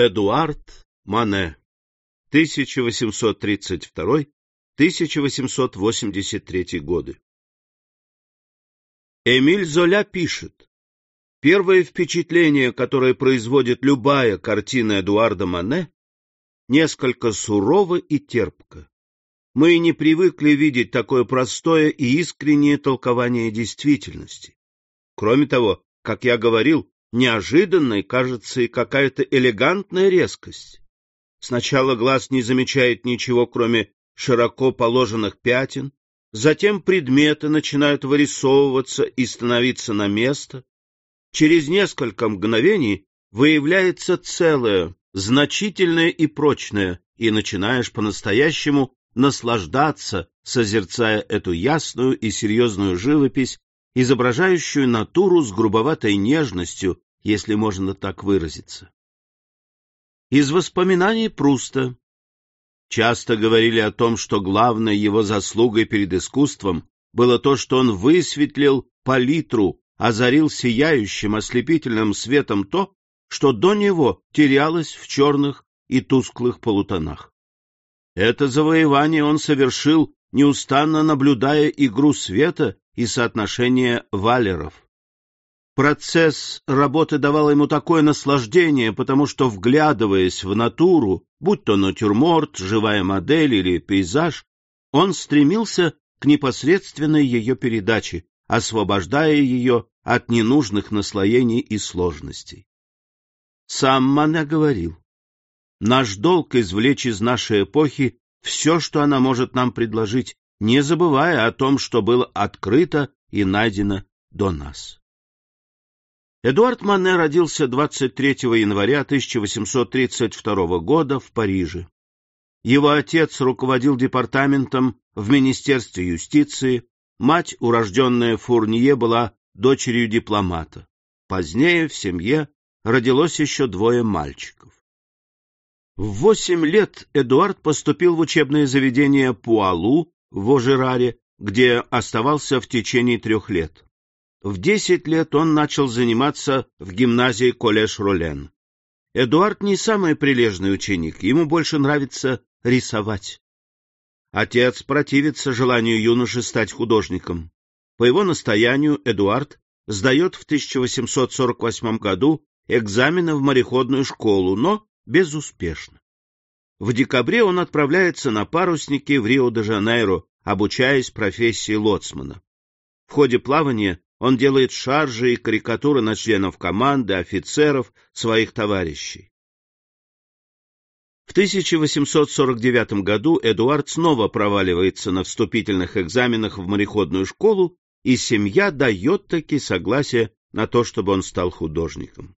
Эдуард Мане 1832-1883 годы Эмиль Золя пишет, Первое впечатление, которое производит любая картина Эдуарда Мане, несколько сурово и терпко. Мы не привыкли видеть такое простое и искреннее толкование действительности. Кроме того, как я говорил, неожиданной кажется и какая-то элегантная резкость. Сначала глаз не замечает ничего, кроме широко положенных пятен, затем предметы начинают вырисовываться и становиться на место. Через несколько мгновений выявляется целое, значительное и прочное, и начинаешь по-настоящему наслаждаться, созерцая эту ясную и серьезную живопись, изображающую натуру с грубоватой нежностью, если можно так выразиться. Из воспоминаний Пруста часто говорили о том, что главной его заслугой перед искусством было то, что он высветлил палитру, озарил сияющим ослепительным светом то, что до него терялось в черных и тусклых полутонах. Это завоевание он совершил, неустанно наблюдая игру света и соотношение валеров. Процесс работы давал ему такое наслаждение, потому что, вглядываясь в натуру, будь то натюрморт, живая модель или пейзаж, он стремился к непосредственной ее передаче, освобождая ее от ненужных наслоений и сложностей. Сам Мане говорил, «Наш долг извлечь из нашей эпохи все, что она может нам предложить, не забывая о том, что было открыто и найдено до нас». Эдуард Мане родился 23 января 1832 года в Париже. Его отец руководил департаментом в Министерстве юстиции, мать, урожденная Фурнье, была дочерью дипломата. Позднее в семье родилось еще двое мальчиков. В восемь лет Эдуард поступил в учебное заведение Пуалу в Ожераре, где оставался в течение трех лет. В десять лет он начал заниматься в гимназии коллеж Ролен. Эдуард не самый прилежный ученик, ему больше нравится рисовать. Отец противится желанию юноши стать художником. По его настоянию Эдуард сдает в 1848 году экзамены в мореходную школу, но безуспешно. В декабре он отправляется на парусники в Рио-де-Жанейро, обучаясь профессии лоцмана. В ходе плавания он делает шаржи и карикатуры на членов команды, офицеров, своих товарищей. В 1849 году Эдуард снова проваливается на вступительных экзаменах в мореходную школу, и семья дает таки согласие на то, чтобы он стал художником.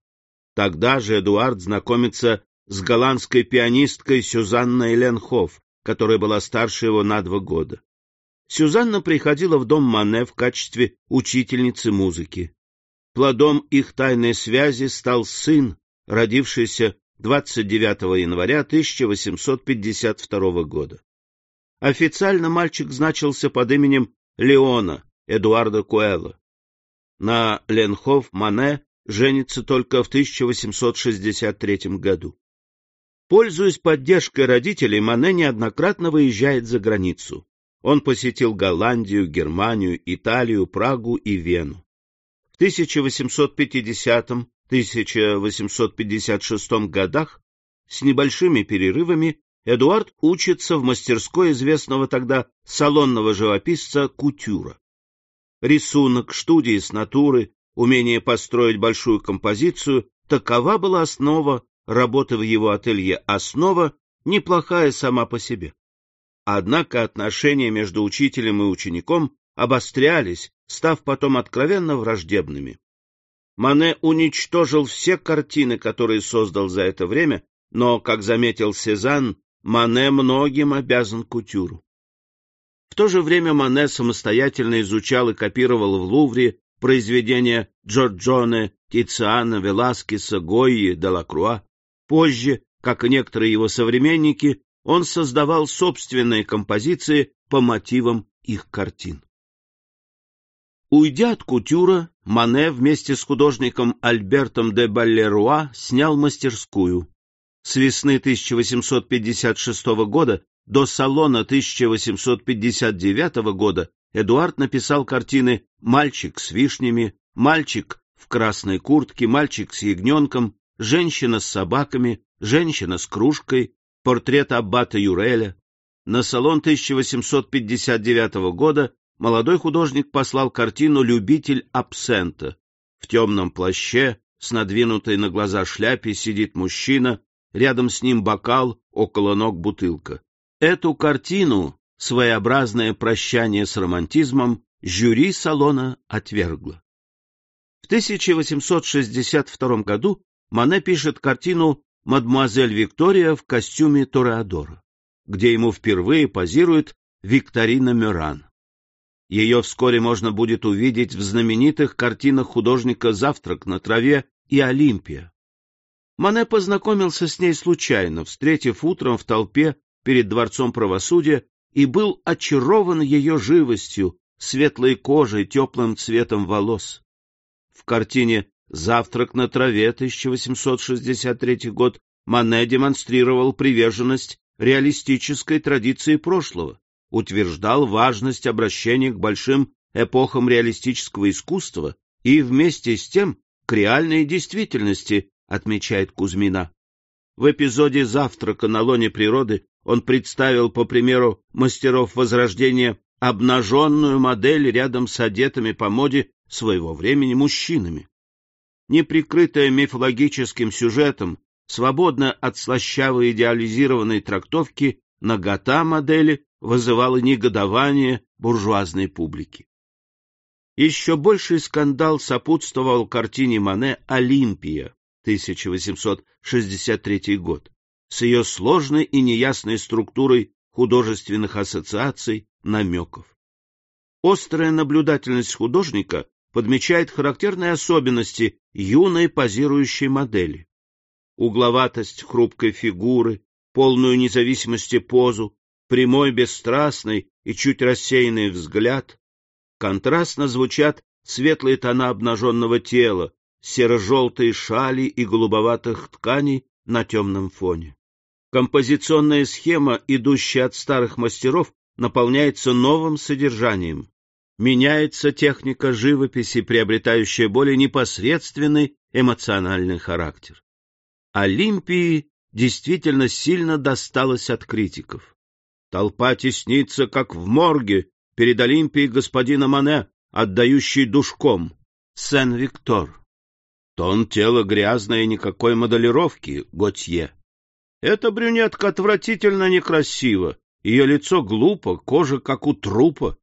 Тогда же Эдуард знакомится с голландской пианисткой Сюзанной Ленхоф, которая была старше его на два года. Сюзанна приходила в дом Мане в качестве учительницы музыки. Плодом их тайной связи стал сын, родившийся 29 января 1852 года. Официально мальчик значился под именем Леона Эдуарда Куэлла. На Ленхоф Мане женится только в 1863 году. Пользуясь поддержкой родителей, Мане неоднократно выезжает за границу. Он посетил Голландию, Германию, Италию, Прагу и Вену. В 1850-1856 годах с небольшими перерывами Эдуард учится в мастерской известного тогда салонного живописца Кутюра. Рисунок, студии с натуры, умение построить большую композицию — такова была основа работы в его ателье, основа неплохая сама по себе. Однако отношения между учителем и учеником обострялись, став потом откровенно враждебными. Мане уничтожил все картины, которые создал за это время, но, как заметил Сезанн, Мане многим обязан кутюру. В то же время Мане самостоятельно изучал и копировал в Лувре произведения Джорджоне, Тициана, Веласкеса, Гойи, Делакруа. Позже, как и некоторые его современники, он создавал собственные композиции по мотивам их картин. Уйдя от кутюра, Мане вместе с художником Альбертом де Баллеруа снял мастерскую. С весны 1856 года до салона 1859 года Эдуард написал картины «Мальчик с вишнями», «Мальчик в красной куртке», «Мальчик с ягненком», «Женщина с собаками», «Женщина с кружкой», портрет аббата Юреля. На салон 1859 года молодой художник послал картину «Любитель абсента». В темном плаще, с надвинутой на глаза шляпе, сидит мужчина, рядом с ним бокал, около ног бутылка. Эту картину, своеобразное прощание с романтизмом, жюри салона отвергло. В 1862 году Мане пишет картину «Мадемуазель Виктория в костюме Тореадора», где ему впервые позирует Викторина Мюран. Ее вскоре можно будет увидеть в знаменитых картинах художника «Завтрак на траве» и «Олимпия». Мане познакомился с ней случайно, встретив утром в толпе перед Дворцом правосудия и был очарован ее живостью, светлой кожей, теплым цветом волос. В картине «Завтрак на траве» 1863 год Мане демонстрировал приверженность реалистической традиции прошлого утверждал важность обращения к большим эпохам реалистического искусства и вместе с тем к реальной действительности, отмечает Кузьмина. В эпизоде «Завтрака на лоне природы» он представил, по примеру мастеров Возрождения, обнаженную модель рядом с одетыми по моде своего времени мужчинами. Неприкрытая мифологическим сюжетом, свободно от слащавой идеализированной трактовки, нагота модели вызывало негодование буржуазной публики. Еще больший скандал сопутствовал картине Мане «Олимпия» 1863 год с ее сложной и неясной структурой художественных ассоциаций, намеков. Острая наблюдательность художника подмечает характерные особенности юной позирующей модели. Угловатость хрупкой фигуры, полную независимости позу, прямой, бесстрастный и чуть рассеянный взгляд. Контрастно звучат светлые тона обнаженного тела, серо-желтые шали и голубоватых тканей на темном фоне. Композиционная схема, идущая от старых мастеров, наполняется новым содержанием. Меняется техника живописи, приобретающая более непосредственный эмоциональный характер. Олимпии действительно сильно досталось от критиков. Толпа теснится, как в морге, перед Олимпией господина Мане, отдающий душком. Сен-Виктор. Тон тела грязное, никакой моделировки, Готье. Эта брюнетка отвратительно некрасива, ее лицо глупо, кожа как у трупа.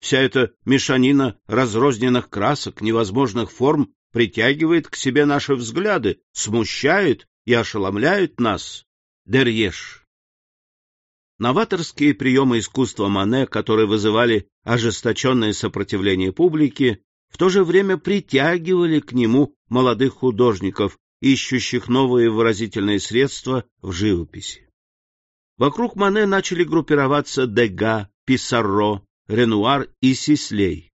Вся эта мешанина разрозненных красок, невозможных форм притягивает к себе наши взгляды, смущает и ошеломляет нас. Дерьеш. Новаторские приемы искусства Мане, которые вызывали ожесточенное сопротивление публики, в то же время притягивали к нему молодых художников, ищущих новые выразительные средства в живописи. Вокруг Мане начали группироваться Дега, Писарро, Ренуар и Сислей.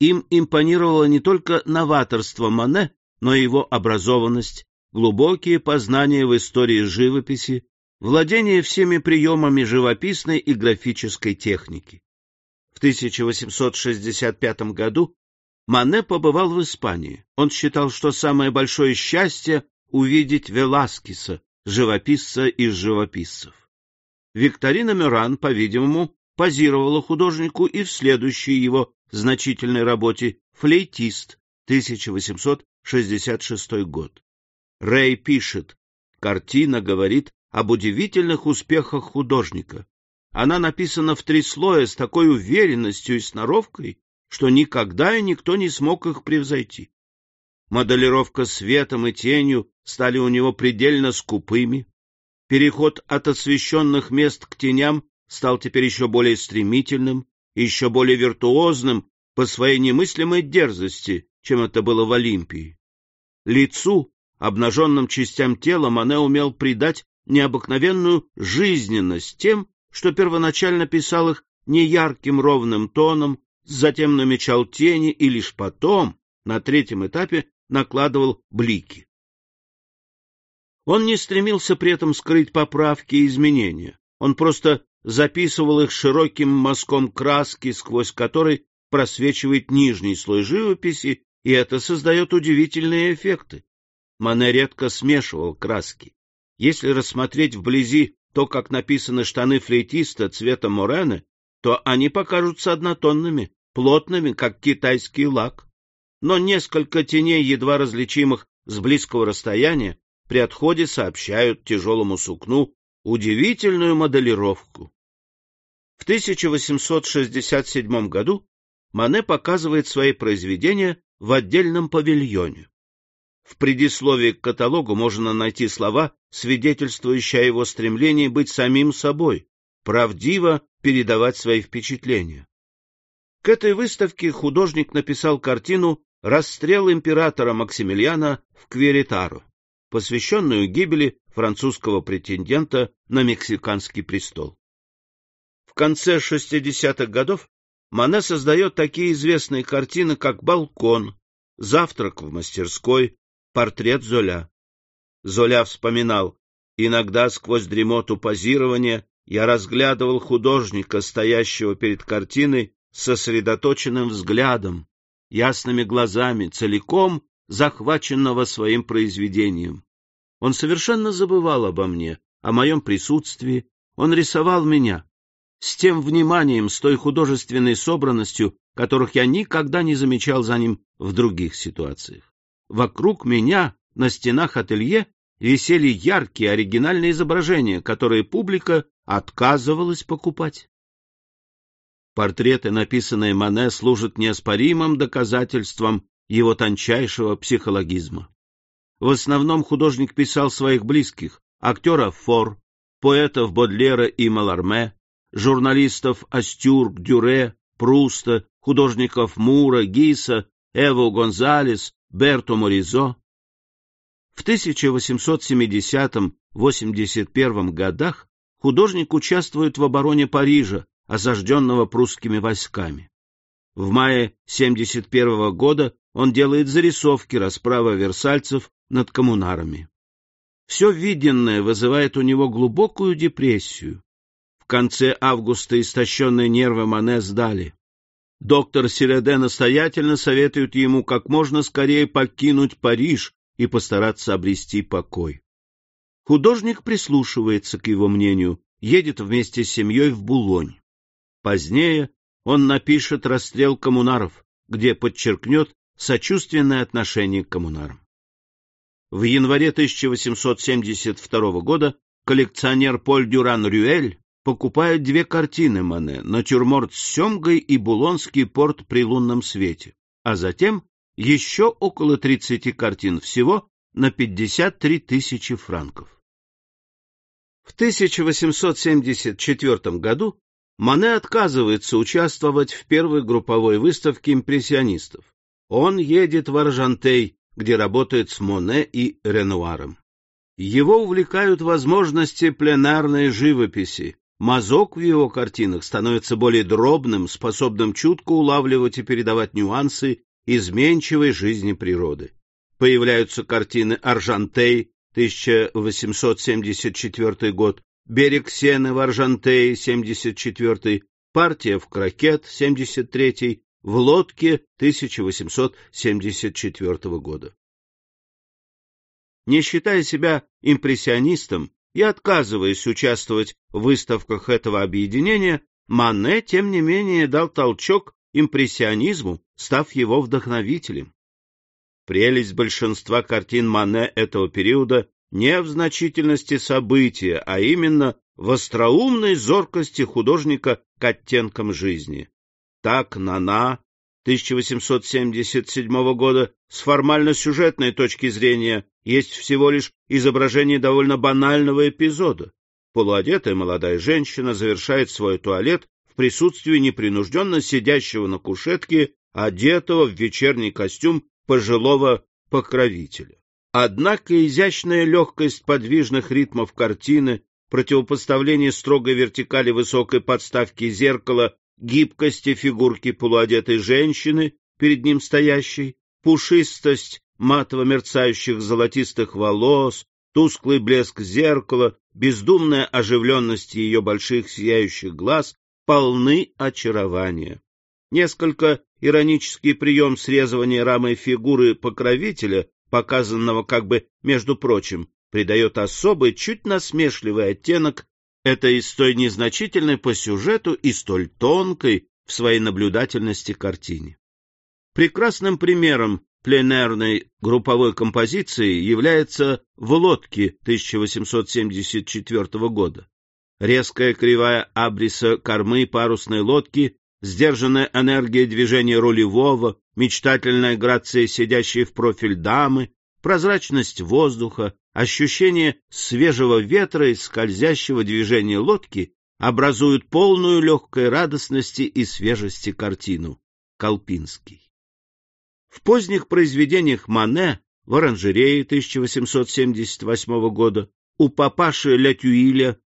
Им импонировало не только новаторство Мане, но и его образованность, глубокие познания в истории живописи, владение всеми приемами живописной и графической техники. В 1865 году Мане побывал в Испании. Он считал, что самое большое счастье — увидеть Веласкеса, живописца из живописцев. Викторина Мюран, по-видимому, позировала художнику и в следующей его значительной работе «Флейтист» 1866 год. Рэй пишет, картина говорит об удивительных успехах художника. Она написана в три слоя с такой уверенностью и сноровкой, что никогда и никто не смог их превзойти. Моделировка светом и тенью стали у него предельно скупыми. Переход от освещенных мест к теням стал теперь еще более стремительным еще более виртуозным по своей немыслимой дерзости, чем это было в Олимпии. Лицу, обнаженным частям тела, Мане умел придать необыкновенную жизненность тем, что первоначально писал их неярким ровным тоном, затем намечал тени и лишь потом, на третьем этапе, накладывал блики. Он не стремился при этом скрыть поправки и изменения. Он просто записывал их широким мазком краски, сквозь который просвечивает нижний слой живописи, и это создает удивительные эффекты. Мане редко смешивал краски. Если рассмотреть вблизи то, как написаны штаны флейтиста цвета морены, то они покажутся однотонными, плотными, как китайский лак. Но несколько теней, едва различимых с близкого расстояния, при отходе сообщают тяжелому сукну удивительную моделировку. В 1867 году Мане показывает свои произведения в отдельном павильоне. В предисловии к каталогу можно найти слова, свидетельствующие о его стремлении быть самим собой, правдиво передавать свои впечатления. К этой выставке художник написал картину «Расстрел императора Максимилиана в Кверитаро», посвященную гибели французского претендента на мексиканский престол. Конце 60-х годов Мане создает такие известные картины, как «Балкон», «Завтрак в мастерской», «Портрет Золя». Золя вспоминал, иногда сквозь дремоту позирования я разглядывал художника, стоящего перед картиной, сосредоточенным взглядом, ясными глазами, целиком захваченного своим произведением. Он совершенно забывал обо мне, о моем присутствии, он рисовал меня, с тем вниманием, с той художественной собранностью, которых я никогда не замечал за ним в других ситуациях. Вокруг меня на стенах ателье висели яркие оригинальные изображения, которые публика отказывалась покупать. Портреты, написанные Мане, служат неоспоримым доказательством его тончайшего психологизма. В основном художник писал своих близких, актеров Фор, поэтов Бодлера и Маларме, журналистов Астюрк, Дюре, Пруста, художников Мура, Гиса, Эво Гонзалес, Берто Моризо. В 1870-81 годах художник участвует в обороне Парижа, осажденного прусскими войсками. В мае 71 года он делает зарисовки расправы версальцев над коммунарами. Все виденное вызывает у него глубокую депрессию. В конце августа истощенные нервы Мане сдали. Доктор Сиреде настоятельно советует ему как можно скорее покинуть Париж и постараться обрести покой. Художник прислушивается к его мнению, едет вместе с семьей в Булонь. Позднее он напишет «Расстрел коммунаров», где подчеркнет сочувственное отношение к коммунарам. В январе 1872 года коллекционер Поль Дюран Рюэль покупает две картины Мане «Натюрморт с семгой» и «Булонский порт при лунном свете», а затем еще около 30 картин всего на 53 тысячи франков. В 1874 году Мане отказывается участвовать в первой групповой выставке импрессионистов. Он едет в Аржантей, где работает с Моне и Ренуаром. Его увлекают возможности пленарной живописи, Мазок в его картинах становится более дробным, способным чутко улавливать и передавать нюансы изменчивой жизни природы. Появляются картины Аржантей, 1874 год, Берег Сены в Аржантее, 74 партия в Крокет, 73 в лодке 1874 года. Не считая себя импрессионистом, и отказываясь участвовать в выставках этого объединения, Мане, тем не менее, дал толчок импрессионизму, став его вдохновителем. Прелесть большинства картин Мане этого периода не в значительности события, а именно в остроумной зоркости художника к оттенкам жизни. Так Нана 1877 года с формально-сюжетной точки зрения есть всего лишь изображение довольно банального эпизода. Полуодетая молодая женщина завершает свой туалет в присутствии непринужденно сидящего на кушетке, одетого в вечерний костюм пожилого покровителя. Однако изящная легкость подвижных ритмов картины, противопоставление строгой вертикали высокой подставки зеркала гибкости фигурки полуодетой женщины, перед ним стоящей, пушистость матово мерцающих золотистых волос, тусклый блеск зеркала, бездумная оживленность ее больших сияющих глаз полны очарования. Несколько иронический прием срезывания рамой фигуры покровителя, показанного как бы между прочим, придает особый, чуть насмешливый оттенок этой столь незначительной по сюжету и столь тонкой в своей наблюдательности картине. Прекрасным примером пленерной групповой композиции является «В лодке» 1874 года. Резкая кривая абриса кормы парусной лодки, сдержанная энергия движения рулевого, мечтательная грация сидящей в профиль дамы, прозрачность воздуха, ощущение свежего ветра и скользящего движения лодки образуют полную легкой радостности и свежести картину. Колпинский. В поздних произведениях Мане в оранжерее 1878 года, у папаши Ля Тюиля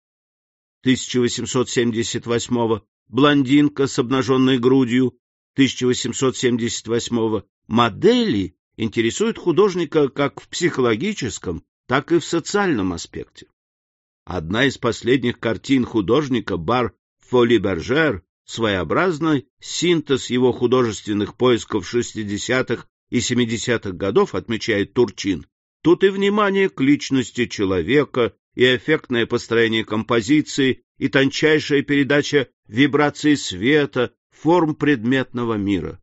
1878, блондинка с обнаженной грудью 1878, модели интересуют художника как в психологическом, так и в социальном аспекте. Одна из последних картин художника Бар Фоли Бержер своеобразный синтез его художественных поисков 60-х и 70-х годов, отмечает Турчин, тут и внимание к личности человека, и эффектное построение композиции, и тончайшая передача вибраций света, форм предметного мира.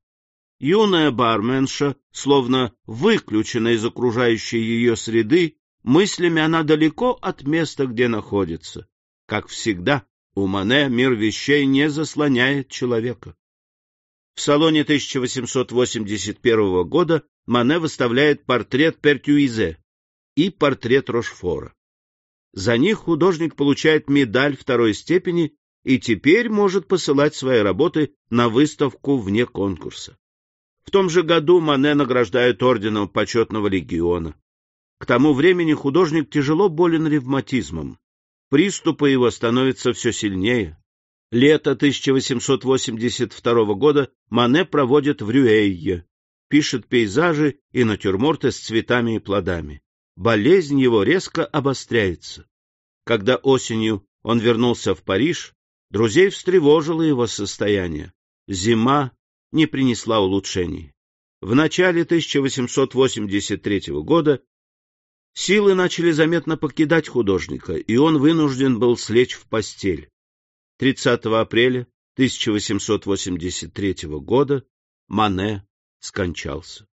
Юная барменша, словно выключена из окружающей ее среды, мыслями она далеко от места, где находится. Как всегда, у Мане мир вещей не заслоняет человека. В салоне 1881 года Мане выставляет портрет Пертюизе и портрет Рошфора. За них художник получает медаль второй степени и теперь может посылать свои работы на выставку вне конкурса. В том же году Мане награждают орденом почетного легиона. К тому времени художник тяжело болен ревматизмом. Приступы его становятся все сильнее. Лето 1882 года Мане проводит в Рюэйе, пишет пейзажи и натюрморты с цветами и плодами. Болезнь его резко обостряется. Когда осенью он вернулся в Париж, друзей встревожило его состояние. Зима не принесла улучшений. В начале 1883 года Силы начали заметно покидать художника, и он вынужден был слечь в постель. 30 апреля 1883 года Мане скончался.